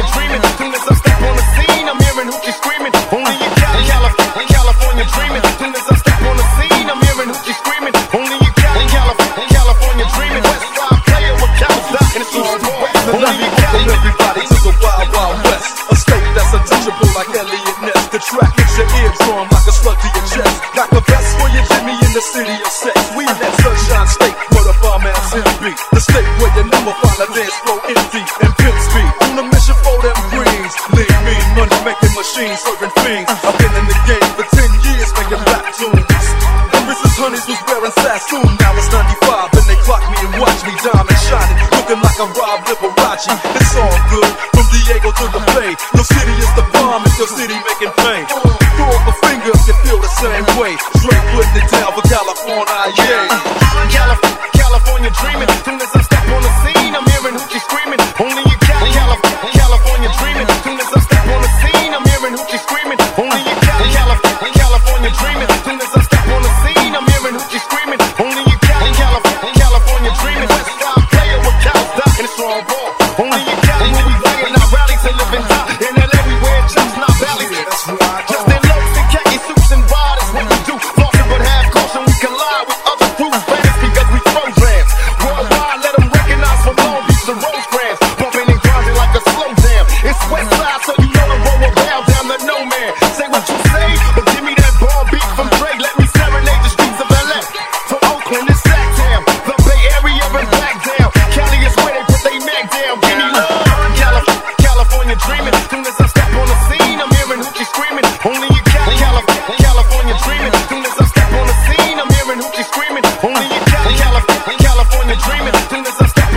California dreaming. As soon as I step on the scene, I'm hearing hoochie screaming. Only in Cali, California, California dreaming. As soon as I step on the scene, I'm hearing hoochie screaming. Only in Cali, California, California dreaming. West side player with Calzada and it's all west. Only in Cali, everybody to the wild, wild west. A state that's untouchable like Elliot Ness. The track hits your eardrum like a slug to your chest. Got the best for your Jimmy in the city of sex. We that sunshine state, where the bomb ass MB. The state where you never find a dance floor empty. Money making machines, serving fiends. I've been in the game for 10 years making rap tunes. And Mrs. Honeys was wearing Sassoon. Now it's 95 and they clock me and watch me diamond shining. Looking like a Rob Liberace. It's all good from Diego to the Bay. Your city is the bomb and your city making fame. Throw up a finger if you feel the same way. Straight putting it down for California, yeah. California in Cali, Calif- California dreaming. Soon as I dreaming. Clean as I'm stacking.